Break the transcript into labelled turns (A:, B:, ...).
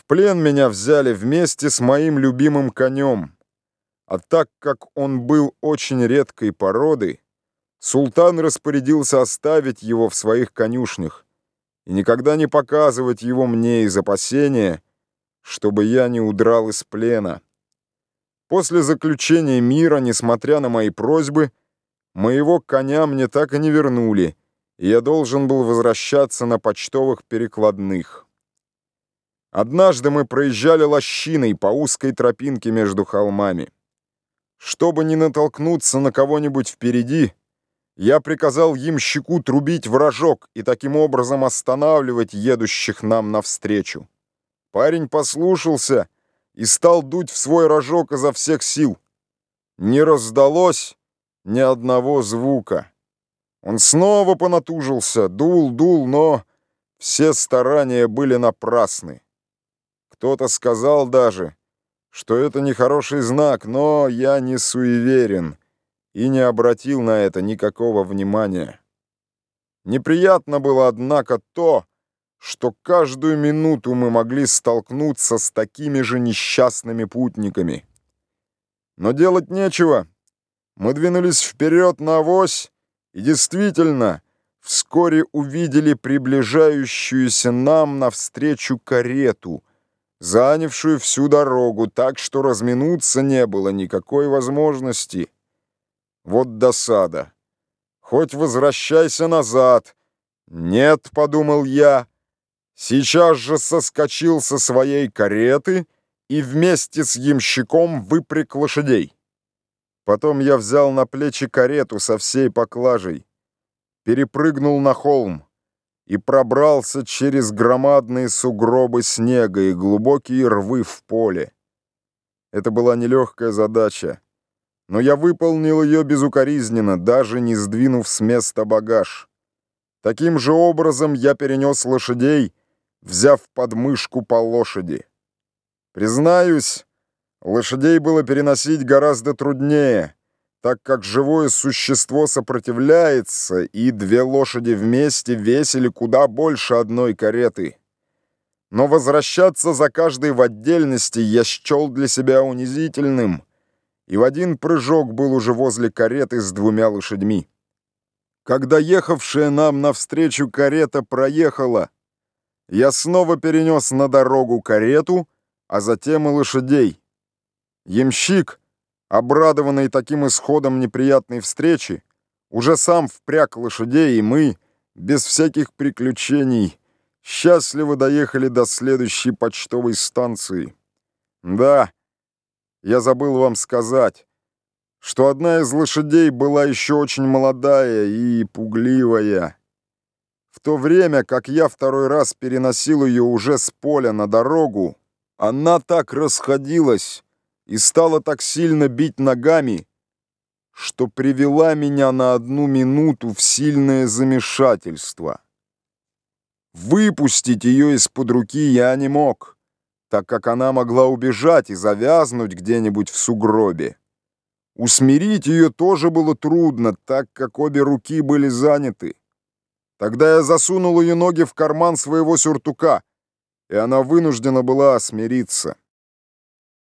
A: В плен меня взяли вместе с моим любимым конем, а так как он был очень редкой породы, султан распорядился оставить его в своих конюшнях и никогда не показывать его мне из опасения, чтобы я не удрал из плена. После заключения мира, несмотря на мои просьбы, моего коня мне так и не вернули, и я должен был возвращаться на почтовых перекладных. Однажды мы проезжали лощиной по узкой тропинке между холмами. Чтобы не натолкнуться на кого-нибудь впереди, я приказал ямщику трубить в рожок и таким образом останавливать едущих нам навстречу. Парень послушался и стал дуть в свой рожок изо всех сил. Не раздалось ни одного звука. Он снова понатужился, дул, дул, но все старания были напрасны. Кто-то сказал даже, что это нехороший знак, но я не суеверен и не обратил на это никакого внимания. Неприятно было, однако, то, что каждую минуту мы могли столкнуться с такими же несчастными путниками. Но делать нечего. Мы двинулись вперед на авось, и действительно, вскоре увидели приближающуюся нам навстречу карету — занявшую всю дорогу, так что разминуться не было никакой возможности. Вот досада. Хоть возвращайся назад. Нет, подумал я. Сейчас же соскочил со своей кареты и вместе с ямщиком выпряг лошадей. Потом я взял на плечи карету со всей поклажей, перепрыгнул на холм, и пробрался через громадные сугробы снега и глубокие рвы в поле. Это была нелегкая задача, но я выполнил ее безукоризненно, даже не сдвинув с места багаж. Таким же образом я перенес лошадей, взяв подмышку по лошади. Признаюсь, лошадей было переносить гораздо труднее — так как живое существо сопротивляется, и две лошади вместе весили куда больше одной кареты. Но возвращаться за каждой в отдельности я счел для себя унизительным, и в один прыжок был уже возле кареты с двумя лошадьми. Когда ехавшая нам навстречу карета проехала, я снова перенес на дорогу карету, а затем и лошадей. Ямщик, обрадованный таким исходом неприятной встречи, уже сам впряг лошадей, и мы, без всяких приключений, счастливо доехали до следующей почтовой станции. Да, я забыл вам сказать, что одна из лошадей была еще очень молодая и пугливая. В то время, как я второй раз переносил ее уже с поля на дорогу, она так расходилась, и стала так сильно бить ногами, что привела меня на одну минуту в сильное замешательство. Выпустить ее из-под руки я не мог, так как она могла убежать и завязнуть где-нибудь в сугробе. Усмирить ее тоже было трудно, так как обе руки были заняты. Тогда я засунул ее ноги в карман своего сюртука, и она вынуждена была смириться.